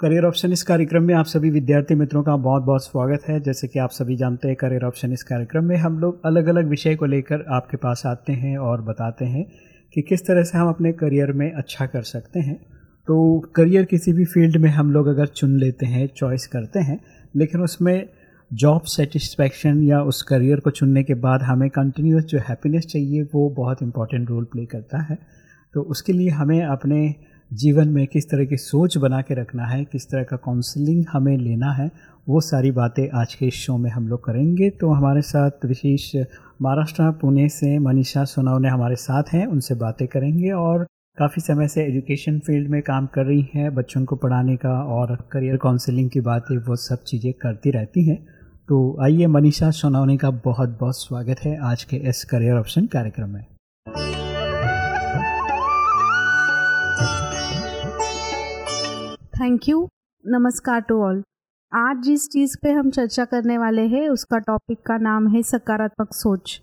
Career option इस कार्यक्रम में आप सभी विद्यार्थी मित्रों का बहुत बहुत स्वागत है। जैसे कि आप सभी जानते हैं करियर ऑप्शन इस कार्यक्रम में हम लोग अलग अलग विषय को लेकर आपके पास आते हैं और बताते हैं कि किस तरह से हम अपने करियर में अच्छा कर सकते हैं। तो करियर किसी भी फ़ील्ड में हम लोग अगर चुन लेते हैं चॉइस करते हैं, लेकिन उसमें जॉब सेटिस्फैक्शन या उस करियर को चुनने के बाद हमें कंटिन्यूस जो हैप्पीनेस चाहिए, वो बहुत इंपॉर्टेंट रोल प्ले करता है। तो उसके लिए हमें अपने जीवन में किस तरह की सोच बना के रखना है, किस तरह का काउंसलिंग हमें लेना है, वो सारी बातें आज के इस शो में हम लोग करेंगे। तो हमारे साथ विशेष महाराष्ट्र, पुणे से मनीषा सोनावने हमारे साथ हैं, उनसे बातें करेंगे और काफ़ी समय से एजुकेशन फ़ील्ड में काम कर रही हैं, बच्चों को पढ़ाने का और करियर काउंसलिंग की बातें, वो सब चीज़ें करती रहती हैं। तो आइए मनीषा सोनावने का बहुत बहुत स्वागत है आज के इस करियर ऑप्शन कार्यक्रम में। थैंक यू नमस्कार टू ऑल आज जिस चीज़ पे हम चर्चा करने वाले हैं, उसका टॉपिक का नाम है सकारात्मक सोच।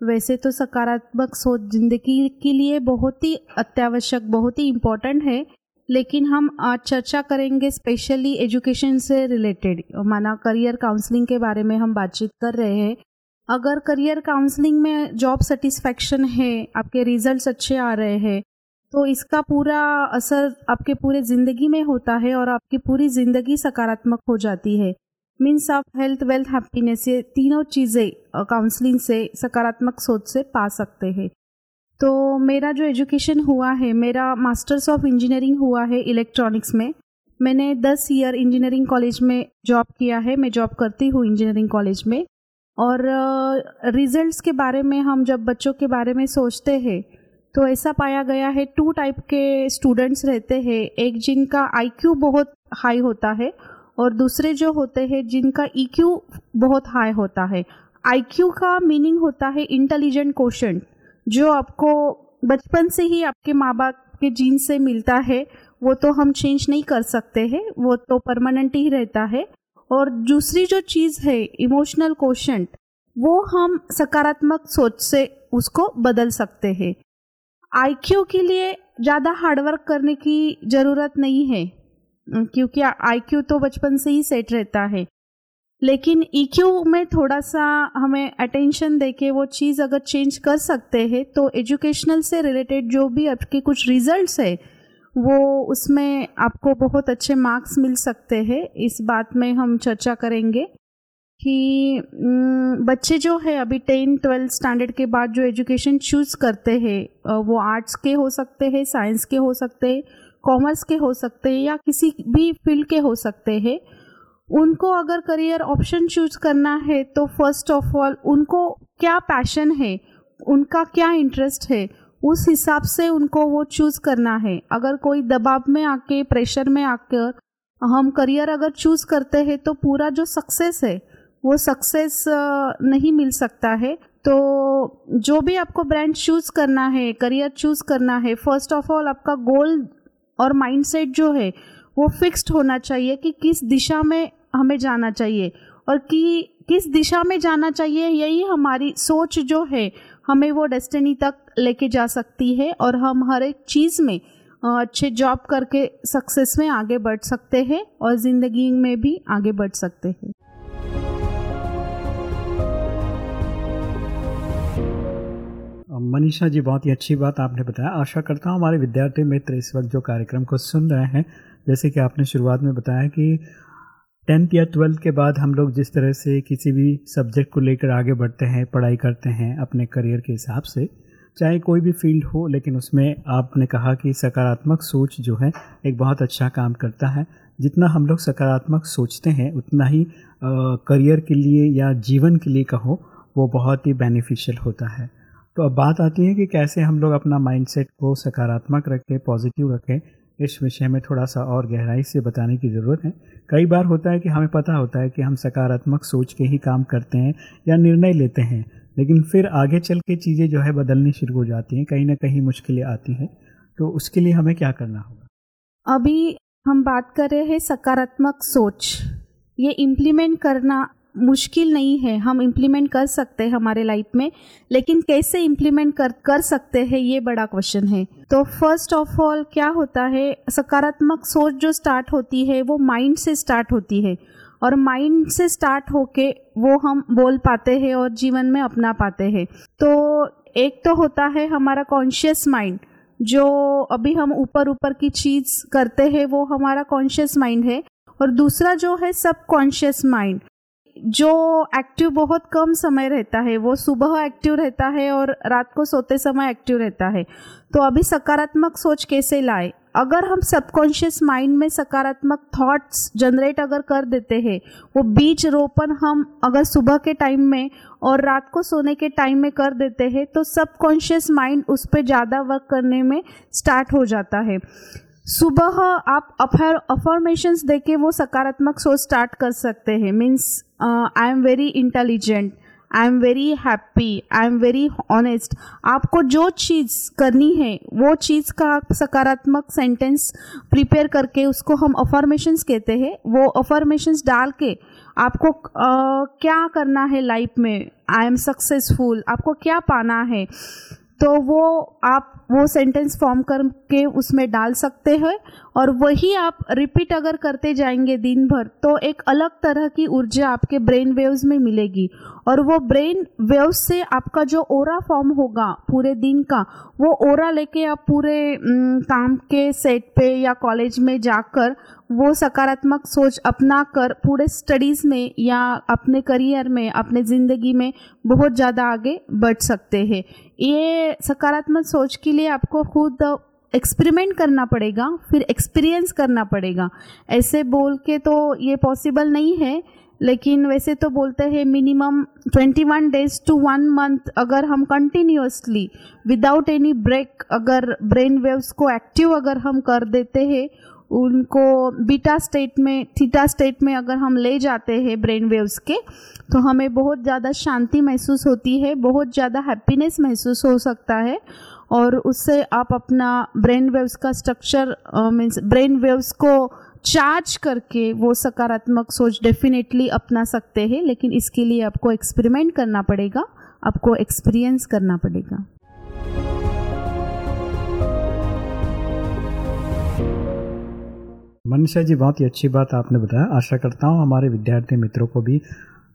वैसे तो सकारात्मक सोच ज़िंदगी के लिए बहुत ही अत्यावश्यक, बहुत ही इम्पोर्टेंट है, लेकिन हम आज चर्चा करेंगे स्पेशली एजुकेशन से रिलेटेड माना करियर काउंसलिंग के बारे में हम बातचीत कर रहे हैं। अगर करियर काउंसलिंग में जॉब सेटिस्फैक्शन है, आपके रिजल्ट्स अच्छे आ रहे हैं तो इसका पूरा असर आपके पूरे ज़िंदगी में होता है और आपकी पूरी ज़िंदगी सकारात्मक हो जाती है। मीन्स आप हेल्थ वेल्थ हैप्पीनेस ये तीनों चीज़ें काउंसलिंग से, सकारात्मक सोच से पा सकते हैं। तो मेरा जो एजुकेशन हुआ है, मेरा मास्टर्स ऑफ़ इंजीनियरिंग हुआ है इलेक्ट्रॉनिक्स में। मैंने 10 ईयर इंजीनियरिंग कॉलेज में जॉब किया है, मैं जॉब करती हूँ इंजीनियरिंग कॉलेज में। और रिजल्ट्स के बारे में हम जब बच्चों के बारे में सोचते हैं तो ऐसा पाया गया है टू टाइप के स्टूडेंट्स रहते हैं, एक जिनका आईक्यू बहुत हाई होता है और दूसरे जो होते हैं, जिनका ईक्यू बहुत हाई होता है। आईक्यू का मीनिंग होता है इंटेलिजेंट क्वेश्चन जो आपको बचपन से ही आपके माँ बाप के जीन से मिलता है, वो तो हम चेंज नहीं कर सकते हैं, वो तो परमानेंट ही रहता है। और दूसरी जो चीज़ है इमोशनल क्वेश्चन वो हम सकारात्मक सोच से उसको बदल सकते हैं। आईक्यू के लिए ज़्यादा हार्डवर्क करने की ज़रूरत नहीं है क्योंकि आईक्यू तो बचपन से ही सेट रहता है। लेकिन ईक्यू में थोड़ा सा हमें अटेंशन देके वो चीज़ अगर चेंज कर सकते हैं तो एजुकेशनल से रिलेटेड जो भी आपके कुछ रिजल्ट्स है, वो उसमें आपको बहुत अच्छे मार्क्स मिल सकते हैं। इस बात में हम चर्चा करेंगे। कि बच्चे जो है अभी टेंथ ट्वेल्थ स्टैंडर्ड के बाद जो एजुकेशन चूज़ करते हैं वो आर्ट्स के हो सकते हैं, साइंस के हो सकते हैं, कॉमर्स के हो सकते हैं या किसी भी फ़ील्ड के हो सकते हैं, उनको अगर करियर ऑप्शन चूज़ करना है तो फ़र्स्ट ऑफ़ ऑल उनको क्या पैशन है, उनका क्या इंटरेस्ट है, उस हिसाब से उनको वो चूज़ करना है। अगर कोई दबाव में आके, प्रेशर में आकर हम करियर अगर चूज़ करते हैं तो पूरा जो सक्सेस है वो सक्सेस नहीं मिल सकता है। तो जो भी आपको ब्रांड चूज़ करना है करियर चूज़ करना है फ़र्स्ट ऑफ़ ऑल आपका गोल और माइंडसेट जो है, वो फिक्स्ड होना चाहिए कि किस दिशा में हमें जाना चाहिए। और कि किस दिशा में जाना चाहिए, यही हमारी सोच जो है, हमें वो डेस्टिनी तक लेके जा सकती है और हम हर एक चीज़ में अच्छे जॉब करके सक्सेस में आगे बढ़ सकते हैं और ज़िंदगी में भी आगे बढ़ सकते हैं। मनीषा जी, बहुत ही अच्छी बात आपने बताया। आशा करता हूँ हमारे विद्यार्थी मित्र इस वक्त जो कार्यक्रम को सुन रहे हैं, जैसे कि आपने शुरुआत में बताया कि टेंथ या ट्वेल्थ के बाद हम लोग जिस तरह से किसी भी सब्जेक्ट को लेकर आगे बढ़ते हैं, पढ़ाई करते हैं अपने करियर के हिसाब से, चाहे कोई भी फ़ील्ड हो, लेकिन उसमें आपने कहा कि सकारात्मक सोच जो है, एक बहुत अच्छा काम करता है। जितना हम लोग सकारात्मक सोचते हैं, उतना ही करियर के लिए या जीवन के लिए कहो, वो बहुत ही बेनिफिशियल होता है। तो अब बात आती है कि कैसे हम लोग अपना माइंडसेट को सकारात्मक रखें पॉजिटिव रखें। इस विषय में थोड़ा सा और गहराई से बताने की ज़रूरत है। कई बार होता है कि हमें पता होता है कि हम सकारात्मक सोच के ही काम करते हैं या निर्णय लेते हैं, लेकिन फिर आगे चल के चीज़ें जो है बदलनी शुरू हो जाती हैं, कहीं ना कहीं मुश्किलें आती हैं। तो उसके लिए हमें क्या करना होगा? अभी हम बात कर रहे हैं सकारात्मक सोच। ये इम्प्लीमेंट करना मुश्किल नहीं है। हम इम्प्लीमेंट कर सकते हैं हमारे लाइफ में, लेकिन कैसे इम्प्लीमेंट कर कर सकते हैं ये बड़ा क्वेश्चन है। तो फ़र्स्ट ऑफ़ ऑल क्या होता है? सकारात्मक सोच जो स्टार्ट होती है, वो माइंड से स्टार्ट होती है। और माइंड से स्टार्ट होके वो हम बोल पाते हैं और जीवन में अपना पाते हैं। तो एक तो होता है हमारा कॉन्शियस माइंड जो अभी हम ऊपर ऊपर की चीज़ करते हैं, वो हमारा कॉन्शियस माइंड है। और दूसरा जो है सब कॉन्शियस माइंड जो एक्टिव बहुत कम समय रहता है, वो सुबह एक्टिव रहता है और रात को सोते समय एक्टिव रहता है। तो अभी सकारात्मक सोच कैसे लाए? अगर हम सबकॉन्शियस माइंड में सकारात्मक थॉट्स जनरेट अगर कर देते हैं, वो बीज रोपण हम अगर सुबह के टाइम में और रात को सोने के टाइम में कर देते हैं तो सबकॉन्शियस माइंड उस पर ज़्यादा वर्क करने में स्टार्ट हो जाता है। सुबह आप अफर अफर्मेशंस देके वो सकारात्मक सोच स्टार्ट कर सकते हैं। Means I am very intelligent I am very happy I am very honest आपको जो चीज़ करनी है वो चीज़ का आप सकारात्मक सेंटेंस प्रिपेयर करके उसको हम अफर्मेशंस कहते हैं। वो अफर्मेशंस डाल के आपको uh, क्या करना है लाइफ में? आई एम सक्सेसफुल आपको क्या पाना है? तो वो आप वो सेंटेंस फॉर्म करके उसमें डाल सकते हैं और वही आप रिपीट अगर करते जाएँगे दिन भर तो एक अलग तरह की ऊर्जा आपके ब्रेन वेव्स में मिलेगी। और वो ब्रेन वेव्स से आपका जो ओरा फॉर्म होगा पूरे दिन का, वो ओरा लेके आप पूरे काम के सेट पे या कॉलेज में जाकर वो सकारात्मक सोच अपना कर पूरे स्टडीज़ में या अपने करियर में, अपने ज़िंदगी में बहुत ज़्यादा आगे बढ़ सकते हैं। ये सकारात्मक सोच के लिए आपको खुद एक्सपेरिमेंट करना पड़ेगा, फिर एक्सपीरियंस करना पड़ेगा। ऐसे बोल के तो ये पॉसिबल नहीं है, लेकिन वैसे तो बोलते हैं minimum 21 days to one month अगर हम कंटिन्यूसली विदाउट एनी ब्रेक अगर ब्रेन वेव्स को एक्टिव अगर हम कर देते हैं उनको बीटा स्टेट में, थीटा स्टेट में अगर हम ले जाते हैं ब्रेन वेव्स के तो हमें बहुत ज़्यादा शांति महसूस होती है, बहुत ज़्यादा हैप्पीनेस महसूस हो सकता है और उससे आप अपना ब्रेन वेव्स का स्ट्रक्चर मीन्स ब्रेन वेव्स को चार्ज करके वो सकारात्मक सोच डेफिनेटली अपना सकते हैं, लेकिन इसके लिए आपको एक्सपेरिमेंट करना पड़ेगा, आपको एक्सपीरियंस करना पड़ेगा। मनीषा जी बहुत ही अच्छी बात आपने बताया। आशा करता हूँ हमारे विद्यार्थी मित्रों को भी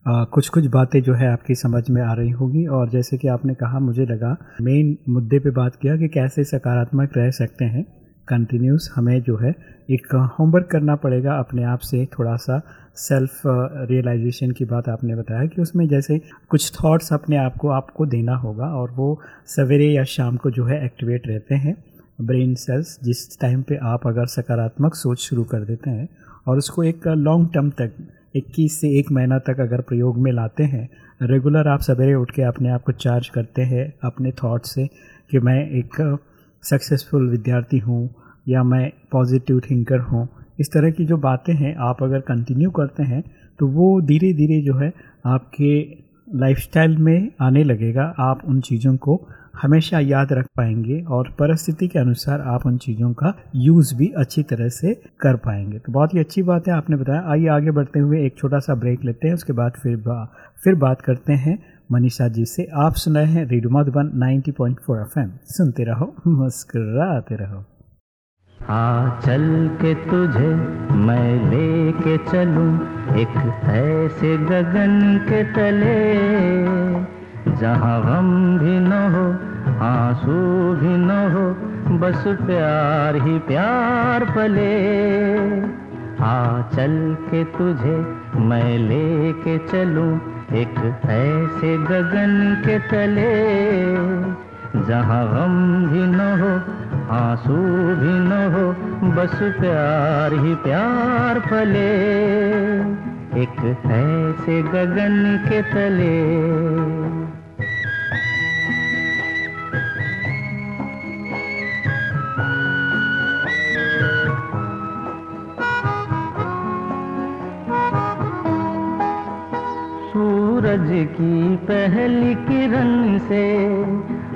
आ, कुछ कुछ बातें जो है आपकी समझ में आ रही होगी। और जैसे कि आपने कहा मुझे लगा मेन मुद्दे पे बात किया कि कैसे सकारात्मक रह सकते हैं। कंटिन्यूस हमें जो है एक होमवर्क करना पड़ेगा अपने आप से। थोड़ा सा सेल्फ रियलाइजेशन की बात आपने बताया कि उसमें जैसे कुछ थॉट्स अपने आप को आपको देना होगा और वो सवेरे या शाम को जो है एक्टिवेट रहते हैं। ब्रेन सेल्स जिस टाइम पे आप अगर सकारात्मक सोच शुरू कर देते हैं और उसको एक लॉन्ग टर्म तक 21 से एक महीना तक अगर प्रयोग में लाते हैं रेगुलर आप सवेरे उठ के अपने आप को चार्ज करते हैं, अपने थॉट से, कि मैं एक सक्सेसफुल विद्यार्थी हूँ, या मैं पॉजिटिव थिंकर हूँ, इस तरह की जो बातें हैं, आप अगर कंटिन्यू करते हैं तो वो धीरे धीरे जो है, आपके लाइफस्टाइल में आने लगेगा आप उन चीज़ों को हमेशा याद रख पाएँगे और परिस्थिति के अनुसार आप उन चीज़ों का यूज़ भी अच्छी तरह से कर पाएँगे। तो बहुत ही अच्छी बात है आपने बताया। आइए आगे बढ़ते हुए एक छोटा सा ब्रेक लेते हैं उसके बाद फिर बा, फिर बात करते हैं। मनीषा जी से आप सुनाए हैं रेडियो मधुबन 90.4 एफएम। सुनते रहो मुस्कुराते रहो। हाँ चल के तुझे मैं लेके चलूँ एक ऐसे गगन के तले। जहाँ गम भी न हो, आँसू भी न हो, बस प्यार ही प्यार पले। आ चल के तुझे मैं लेके चलूँ एक ऐसे गगन के तले। जहाँ गम भी न हो, आँसू भी न हो, बस प्यार ही प्यार फले एक ऐसे गगन के तले। सूरज की पहली किरण से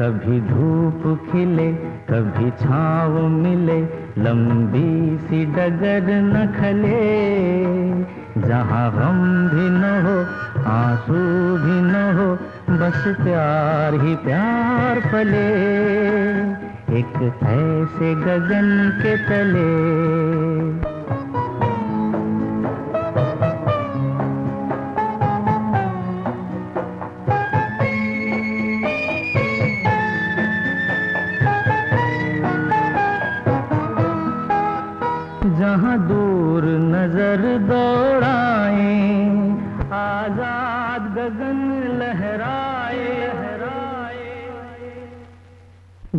कभी धूप खिले, कभी छाव मिले, लंबी सी डगर न खले। जहाँ गम भी न हो, आँसू भी न हो, बस प्यार ही प्यार पले। एक ऐसे गगन के तले।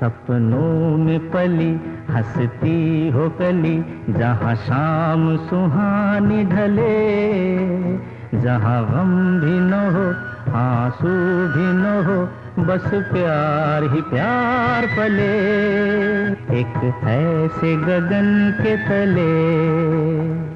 सपनों में पली, हंसती हो कली जहाँ शाम सुहानी ढले, जहाँ गम भी न हो, आँसू भी न हो, बस प्यार ही प्यार पले। एक ऐसे गगन के तले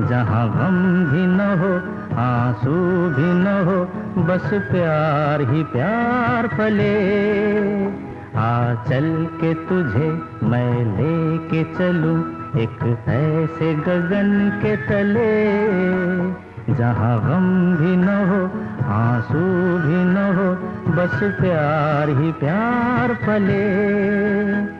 जहाँ गम भी न हो, आँसू भी न हो, बस प्यार ही प्यार फले। आ चल के तुझे मैं लेके चलूँ एक ऐसे गगन के तले। जहाँ गम भी न हो, आँसू भी न हो, बस प्यार ही प्यार फले।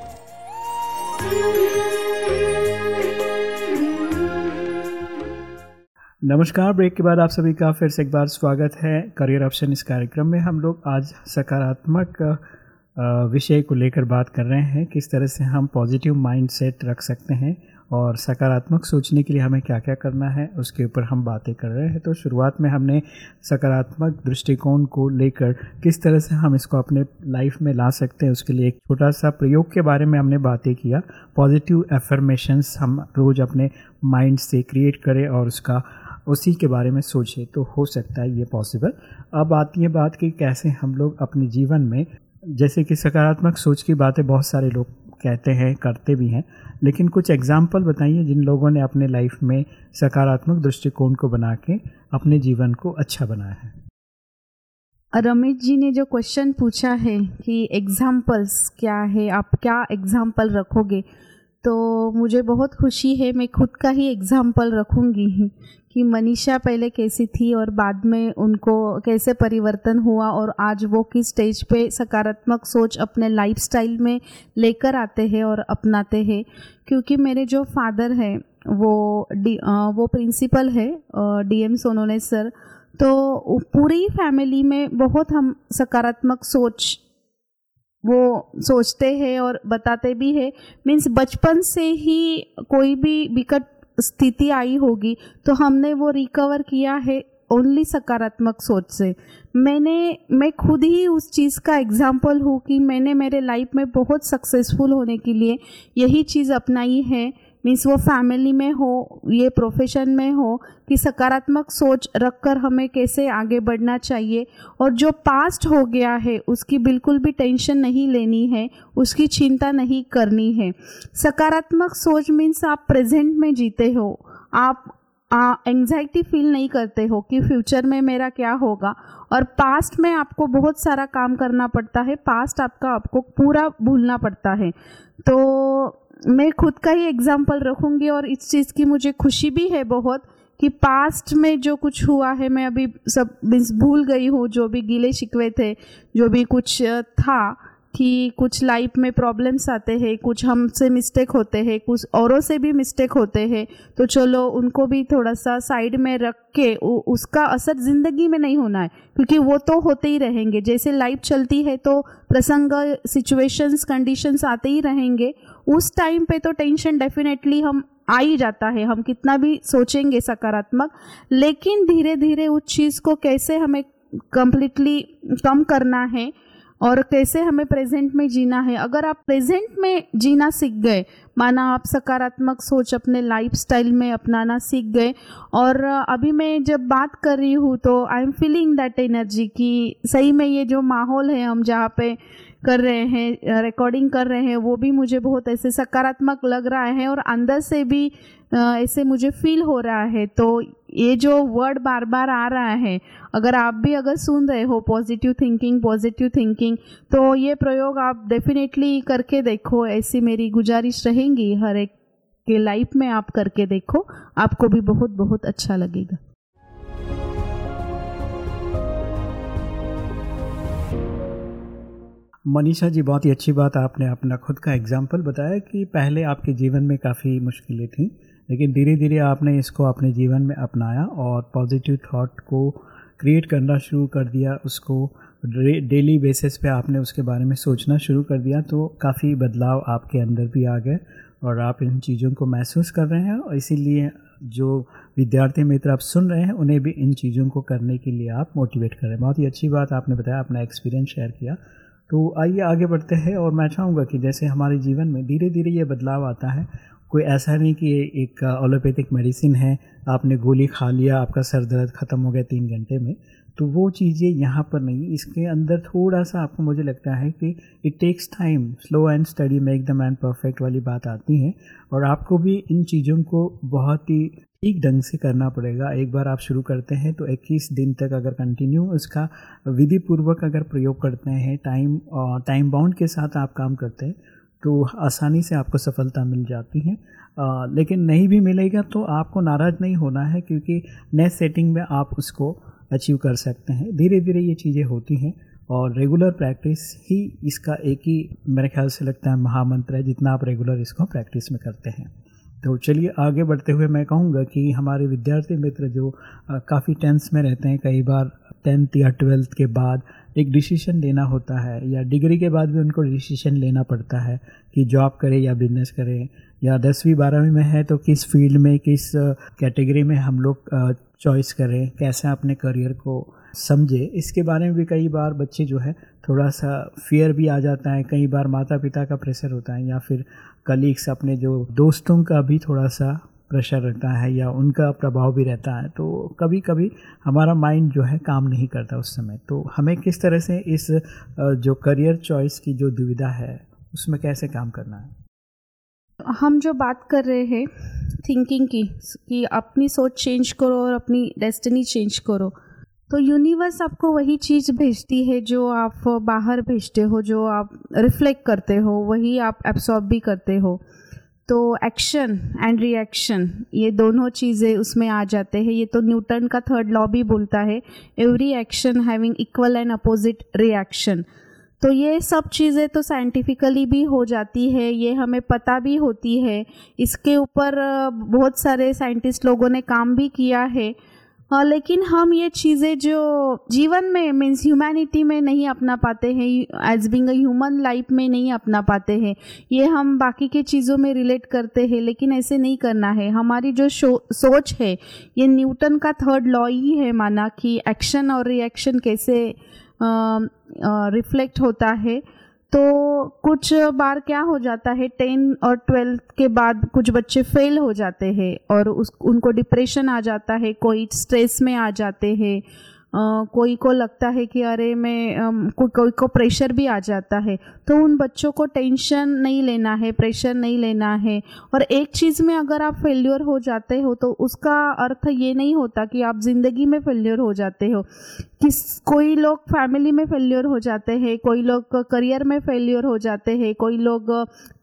नमस्कार, ब्रेक के बाद आप सभी का फिर से एक बार स्वागत है। करियर ऑप्शन इस कार्यक्रम में हम लोग आज सकारात्मक विषय को लेकर बात कर रहे हैं, किस तरह से हम पॉजिटिव माइंडसेट रख सकते हैं। और सकारात्मक सोचने के लिए हमें क्या क्या करना है, उसके ऊपर हम बातें कर रहे हैं। तो शुरुआत में हमने सकारात्मक दृष्टिकोण को लेकर किस तरह से हम इसको अपने लाइफ में ला सकते हैं, उसके लिए एक छोटा सा प्रयोग के बारे में हमने बातें किया। पॉजिटिव एफर्मेशंस हम रोज़ अपने माइंड से क्रिएट करें और उसका, उसी के बारे में सोचें तो हो सकता है ये पॉसिबल। अब आती है बात कि कैसे हम लोग अपने जीवन में, जैसे कि सकारात्मक सोच की बातें बहुत सारे लोग कहते हैं, करते भी हैं। लेकिन कुछ एग्ज़ाम्पल बताइए जिन लोगों ने अपने लाइफ में सकारात्मक दृष्टिकोण को बना के अपने जीवन को अच्छा बनाया है। रमेश जी ने जो क्वेश्चन पूछा है कि एग्जाम्पल्स क्या है, आप क्या एग्ज़ाम्पल रखोगे? तो मुझे बहुत खुशी है, मैं खुद का ही एग्ज़ाम्पल रखूँगी कि मनीषा पहले कैसी थी और बाद में उनको कैसे परिवर्तन हुआ और आज वो किस स्टेज पे सकारात्मक सोच अपने लाइफस्टाइल में लेकर आते हैं और अपनाते हैं। क्योंकि मेरे जो फादर हैं, वो डी वो प्रिंसिपल है डीएम सोनोने सर तो पूरी फैमिली में बहुत हम सकारात्मक सोच वो सोचते हैं और बताते भी है। मीन्स बचपन से ही कोई भी विकट स्थिति आई होगी तो हमने वो रिकवर किया है ओनली सकारात्मक सोच से। मैंने, मैं खुद ही उस चीज़ का एग्ज़ाम्पल हूँ कि मैंने मेरे लाइफ में बहुत सक्सेसफुल होने के लिए यही चीज़ अपनाई है। मीन्स वो फैमिली में हो, ये प्रोफेशन में हो, कि सकारात्मक सोच रखकर हमें कैसे आगे बढ़ना चाहिए। और जो पास्ट हो गया है, उसकी बिल्कुल भी टेंशन नहीं लेनी है, उसकी चिंता नहीं करनी है। सकारात्मक सोच मीन्स आप प्रेजेंट में जीते हो। आप एंजाइटी फील नहीं करते हो कि फ्यूचर में मेरा क्या होगा। और पास्ट में आपको बहुत सारा काम करना पड़ता है। पास्ट आपका आपको पूरा भूलना पड़ता है। तो मैं खुद का ही एग्ज़ाम्पल रखूँगी और इस चीज़ की मुझे खुशी भी है बहुत कि पास्ट में जो कुछ हुआ है, मैं अभी सब मीन्स भूल गई हूँ, जो भी गीले शिकवे थे, जो भी कुछ था कि कुछ लाइफ में प्रॉब्लम्स आते हैं, कुछ हमसे मिस्टेक होते हैं, कुछ औरों से भी मिस्टेक होते हैं तो चलो उनको भी थोड़ा सा साइड में रख के उसका असर ज़िंदगी में नहीं होना है, क्योंकि वो तो होते ही रहेंगे। जैसे लाइफ चलती है तो प्रसंग सिचुएशंस कंडीशंस आते ही रहेंगे। उस टाइम पे तो टेंशन डेफिनेटली हम आ ही जाता है, हम कितना भी सोचेंगे सकारात्मक, लेकिन धीरे धीरे उस चीज़ को कैसे हमें कम्प्लीटली कम करना है और कैसे हमें प्रेजेंट में जीना है? अगर आप प्रेजेंट में जीना सीख गए, माना आप सकारात्मक सोच अपने लाइफ स्टाइल में अपनाना सीख गए, और अभी मैं जब बात कर रही हूँ तो I am feeling that energy कि सही में ये जो माहौल है हम जहाँ पे कर रहे हैं रिकॉर्डिंग कर रहे हैं, वो भी मुझे बहुत ऐसे सकारात्मक लग रहा है और अंदर से भी ऐसे मुझे फील हो रहा है। तो ये जो वर्ड बार बार आ रहा है, अगर आप भी अगर सुन रहे हो पॉजिटिव थिंकिंग पॉजिटिव थिंकिंग तो ये प्रयोग आप डेफिनेटली करके देखो। ऐसी मेरी गुजारिश रहेंगी, हर एक के लाइफ में आप करके देखो। आपको भी बहुत बहुत अच्छा लगेगा। मनीषा जी, बहुत ही अच्छी बात आपने अपना खुद का एग्ज़ाम्पल बताया कि पहले आपके जीवन में काफ़ी मुश्किलें थी, लेकिन धीरे धीरे आपने इसको अपने जीवन में अपनाया और पॉजिटिव थॉट को क्रिएट करना शुरू कर दिया, उसको डेली बेसिस पे आपने उसके बारे में सोचना शुरू कर दिया तो काफ़ी बदलाव आपके अंदर भी आ गए और आप इन चीज़ों को महसूस कर रहे हैं और इसीलिए जो विद्यार्थी मित्र आप सुन रहे हैं, उन्हें भी इन चीज़ों को करने के लिए आप मोटिवेट कर रहे हैं। बहुत ही अच्छी बात आपने बताया, अपना एक्सपीरियंस शेयर किया। तो आइए आगे बढ़ते हैं और मैं चाहूँगा कि जैसे हमारे जीवन में धीरे धीरे ये बदलाव आता है, कोई ऐसा नहीं कि एक ओलोपैथिक मेडिसिन है, आपने गोली खा लिया, आपका सर दर्द ख़त्म हो गया तीन घंटे में। तो वो चीज़ें यहाँ पर नहीं इसके अंदर थोड़ा सा आपको मुझे लगता है कि it takes time slow and study make the man perfect वाली बात आती है। और आपको भी इन चीज़ों को बहुत ही ठीक ढंग से करना पड़ेगा। एक बार आप शुरू करते हैं तो 21 दिन तक अगर कंटिन्यू उसका विधि पूर्वक अगर प्रयोग करते हैं टाइम टाइम बाउंड के साथ आप काम करते हैं तो आसानी से आपको सफलता मिल जाती है। आ, लेकिन नहीं भी मिलेगा तो आपको नाराज़ नहीं होना है क्योंकि नए सेटिंग में आप उसको अचीव कर सकते हैं। धीरे धीरे ये चीज़ें होती हैं और रेगुलर प्रैक्टिस ही इसका एक ही मेरे ख्याल से लगता है महामंत्र है जितना आप रेगुलर इसको प्रैक्टिस में करते हैं। तो चलिए आगे बढ़ते हुए मैं कहूँगा कि हमारे विद्यार्थी मित्र जो काफ़ी टेंस में रहते हैं, कई बार टेंथ या ट्वेल्थ के बाद एक डिसीज़न लेना होता है या डिग्री के बाद भी उनको डिसीज़न लेना पड़ता है कि जॉब करें या बिज़नेस करें। या दसवीं, बारहवीं में है तो किस फ़ील्ड में, किस कैटेगरी में हम लोग चॉइस करें, कैसे अपने करियर को समझे, इसके बारे में भी कई बार बच्चे जो है थोड़ा सा फियर भी आ जाता है, कई बार माता पिता का प्रेशर होता है, या फिर कलीग्स अपने जो दोस्तों का भी थोड़ा सा प्रेशर रहता है, या उनका प्रभाव भी रहता है तो कभी कभी हमारा माइंड जो है, काम नहीं करता उस समय। तो हमें किस तरह से इस जो करियर चॉइस की जो दुविधा है, उसमें कैसे काम करना है? हम जो बात कर रहे हैं थिंकिंग की, कि अपनी सोच चेंज करो और अपनी डेस्टिनी चेंज करो। तो यूनिवर्स आपको वही चीज़ भेजती है जो आप बाहर भेजते हो, जो आप रिफ्लेक्ट करते हो, वही आप एब्सॉर्ब भी करते हो। तो एक्शन एंड रिएक्शन ये दोनों चीज़ें उसमें आ जाते हैं। ये तो न्यूटन का थर्ड लॉ भी बोलता है every action having equal and opposite reaction तो ये सब चीज़ें तो साइंटिफिकली भी हो जाती है, ये हमें पता भी होती है। इसके ऊपर बहुत सारे साइंटिस्ट लोगों ने काम भी किया है। लेकिन हम ये चीज़ें जो जीवन में मीन्स ह्यूमैनिटी में नहीं अपना पाते हैं as being a human life में नहीं अपना पाते हैं, ये हम बाकी के चीज़ों में रिलेट करते हैं, लेकिन ऐसे नहीं करना है। हमारी जो सोच है, ये न्यूटन का थर्ड लॉ ही है माना कि एक्शन और रिएक्शन कैसे रिफ्लेक्ट होता है तो कुछ बार क्या हो जाता है, टेन और ट्वेल्थ के बाद कुछ बच्चे फेल हो जाते हैं और उस, उनको डिप्रेशन आ जाता है, कोई स्ट्रेस में आ जाते हैं कोई को लगता है कि अरे मैं को, कोई को प्रेशर भी आ जाता है तो उन बच्चों को टेंशन नहीं लेना है प्रेशर नहीं लेना है। और एक चीज़ में अगर आप फेल्योर हो जाते हो तो उसका अर्थ ये नहीं होता कि आप ज़िंदगी में फेल्योर हो जाते हो। किस कोई लोग फैमिली में फेल्योर हो जाते हैं कोई लोग करियर में फेल्योर हो जाते हैं कोई लोग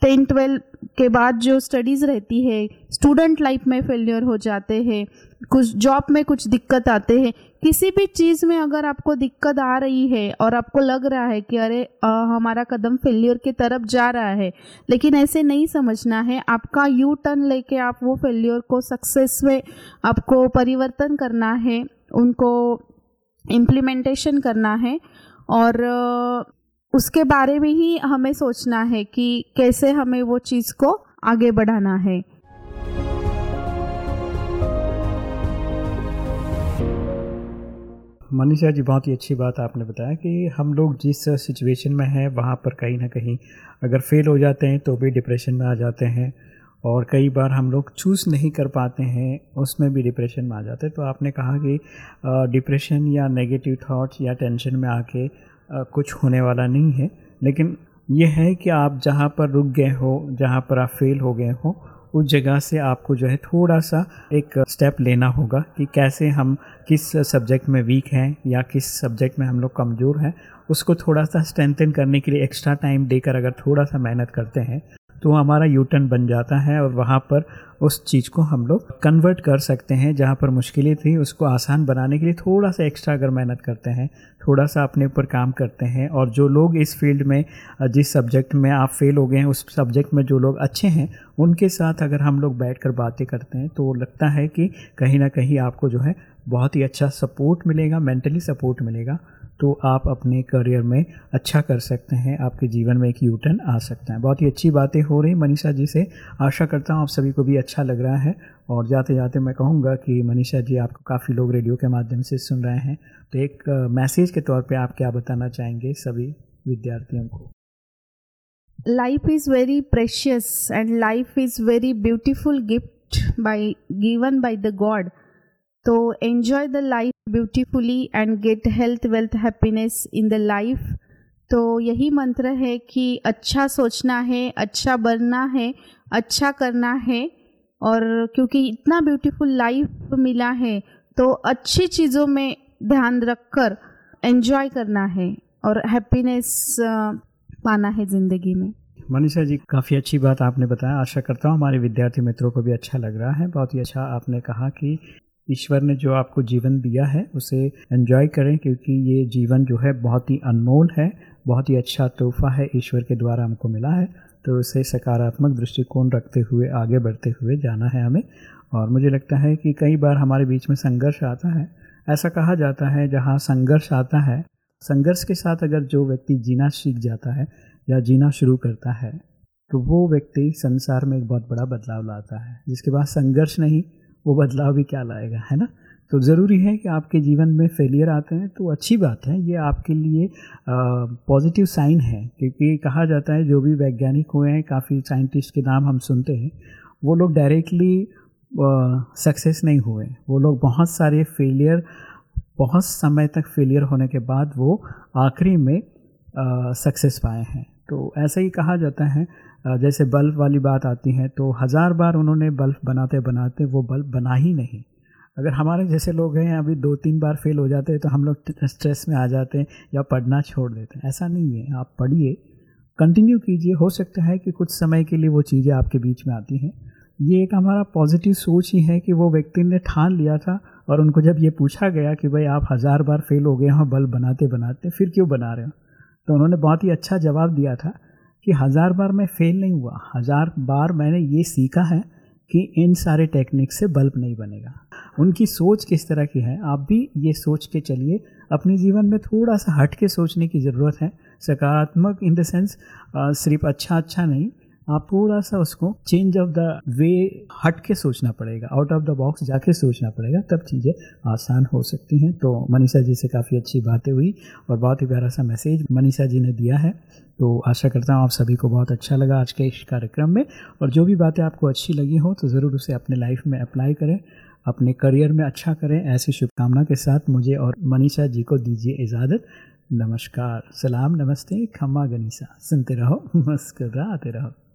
टेन ट्वेल्व के बाद जो स्टडीज़ रहती है स्टूडेंट लाइफ में फेल्योर हो जाते हैं कुछ जॉब में कुछ दिक्कत आते हैं किसी भी चीज़ में अगर आपको दिक्कत आ रही है और आपको लग रहा है कि अरे आ, हमारा कदम फेल्योर की तरफ़ जा रहा है लेकिन ऐसे नहीं समझना है। आपका यू टर्न लेके आप वो फेल्योर को सक्सेस में आपको परिवर्तन करना है उनको इम्प्लीमेंटेशन करना है और उसके बारे में ही हमें सोचना है कि कैसे हमें वो चीज़ को आगे बढ़ाना है। मनीषा जी, बहुत ही अच्छी बात आपने बताया कि हम लोग जिस सिचुएशन में हैं, वहाँ पर कहीं ना कहीं अगर फेल हो जाते हैं तो भी डिप्रेशन में आ जाते हैं और कई बार हम लोग चूज़ नहीं कर पाते हैं, उसमें भी डिप्रेशन में आ जाते हैं। तो आपने कहा कि डिप्रेशन या नेगेटिव थाट्स या टेंशन में आके कुछ होने वाला नहीं है। लेकिन ये है कि आप जहाँ पर रुक गए हो, जहाँ पर आप फेल हो गए हो उस जगह से आपको जो है थोड़ा सा एक स्टेप लेना होगा कि कैसे हम किस सब्जेक्ट में वीक हैं या किस सब्जेक्ट में हम लोग कमज़ोर हैं। उसको थोड़ा सा स्ट्रेंथन करने के लिए एक्स्ट्रा टाइम देकर अगर थोड़ा सा मेहनत करते हैं तो हमारा यूटर्न बन जाता है और वहाँ पर उस चीज़ को हम लोग कन्वर्ट कर सकते हैं, जहाँ पर मुश्किलें थी, उसको आसान बनाने के लिए थोड़ा सा एक्स्ट्रा अगर मेहनत करते हैं, थोड़ा सा अपने ऊपर काम करते हैं और जो लोग इस फ़ील्ड में, जिस सब्जेक्ट में आप फेल हो गए हैं, उस सब्जेक्ट में जो लोग अच्छे हैं, उनके साथ अगर हम लोग बैठ कर बातें करते हैं तो लगता है कि कहीं ना कहीं आपको जो है बहुत ही अच्छा सपोर्ट मिलेगा मेंटली सपोर्ट मिलेगा। तो आप अपने करियर में अच्छा कर सकते हैं, आपके जीवन में एक यूटर्न आ सकता है। बहुत ही अच्छी बातें हो रही मनीषा जी से। आशा करता हूँ आप सभी को भी अच्छा लग रहा है और जाते जाते मैं कहूँगा कि मनीषा जी आपको काफ़ी लोग रेडियो के माध्यम से सुन रहे हैं। तो एक मैसेज के तौर पर आप क्या बताना चाहेंगे सभी विद्यार्थियों को? Life is very precious and life is very beautiful gift by given by the god तो enjoy the life beautifully and get health wealth happiness in the life तो यही मंत्र है कि अच्छा सोचना है अच्छा बनना है अच्छा करना है। और क्योंकि इतना ब्यूटीफुल लाइफ मिला है तो अच्छी चीज़ों में ध्यान रखकर एंजॉय करना है और हैप्पीनेस पाना है ज़िंदगी में। मनीषा जी, काफ़ी अच्छी बात आपने बताया। आशा करता हूँ हमारे विद्यार्थी मित्रों को भी अच्छा लग रहा है। बहुत ही अच्छा आपने कहा कि ईश्वर ने जो आपको जीवन दिया है, उसे एंजॉय करें क्योंकि ये जीवन जो है बहुत ही अनमोल है, बहुत ही अच्छा तोहफा है ईश्वर के द्वारा हमको मिला है। तो उसे सकारात्मक दृष्टिकोण रखते हुए, आगे बढ़ते हुए जाना है हमें। और मुझे लगता है कि कई बार हमारे बीच में संघर्ष आता है। ऐसा कहा जाता है, जहाँ संघर्ष आता है, संघर्ष के साथ अगर जो व्यक्ति जीना सीख जाता है या जीना शुरू करता है तो वो व्यक्ति संसार में एक बहुत बड़ा बदलाव लाता है। जिसके बाद संघर्ष नहीं वो बदलाव भी क्या लाएगा, है ना? तो ज़रूरी है कि आपके जीवन में फेलियर आते हैं तो अच्छी बात है, ये आपके लिए पॉजिटिव साइन है, क्योंकि कहा जाता है, जो भी वैज्ञानिक हुए हैं, काफ़ी साइंटिस्ट के नाम हम सुनते हैं, वो लोग डायरेक्टली सक्सेस नहीं हुए। वो लोग बहुत सारे फेलियर बहुत समय तक फेलियर होने के बाद वो आखिरी में सक्सेस पाए हैं। तो ऐसे ही कहा जाता है जैसे बल्ब वाली बात आती है तो हज़ार बार उन्होंने बल्ब बनाते बनाते वो बल्ब बना ही नहीं। अगर हमारे जैसे लोग हैं, अभी दो तीन बार फेल हो जाते हैं तो हम लोग स्ट्रेस में आ जाते हैं या पढ़ना छोड़ देते हैं। ऐसा नहीं है, आप पढ़िए, कंटिन्यू कीजिए। हो सकता है कि कुछ समय के लिए वो चीज़ें आपके बीच में आती हैं। ये एक हमारा पॉजिटिव सोच ही है कि वो व्यक्ति ने ठान लिया था और उनको जब ये पूछा गया कि भाई आप हज़ार बार फेल हो गए हैं, बल्ब बनाते बनाते फिर क्यों बना रहे हो? तो उन्होंने बहुत ही अच्छा जवाब दिया था। कि हज़ार बार मैं फेल नहीं हुआ। हज़ार बार मैंने ये सीखा है कि इन सारे टेक्निक से बल्ब नहीं बनेगा। उनकी सोच किस तरह की है, आप भी ये सोच के चलिए। अपने जीवन में थोड़ा सा हट के सोचने की ज़रूरत है। सकारात्मक इन द सेंस सिर्फ़ अच्छा अच्छा नहीं आप थोड़ा सा उसको चेंज ऑफ़ द वे हट के सोचना पड़ेगा आउट ऑफ़ द बॉक्स जाके सोचना पड़ेगा, तब चीज़ें आसान हो सकती हैं। तो मनीषा जी से काफ़ी अच्छी बातें हुई और बहुत ही प्यारा सा मैसेज मनीषा जी ने दिया है। तो आशा करता हूँ आप सभी को बहुत अच्छा लगा आज के इस कार्यक्रम में और जो भी बातें आपको अच्छी लगी हो तो ज़रूर उसे अपने लाइफ में अप्लाई करें, अपने करियर में अच्छा करें, ऐसी शुभकामना के साथ मुझे और मनीषा जी को दीजिए इजाज़त। नमस्कार, सलाम, नमस्ते, खम्मा गनीसा। सुनते रहो, मुस्कराते रहो।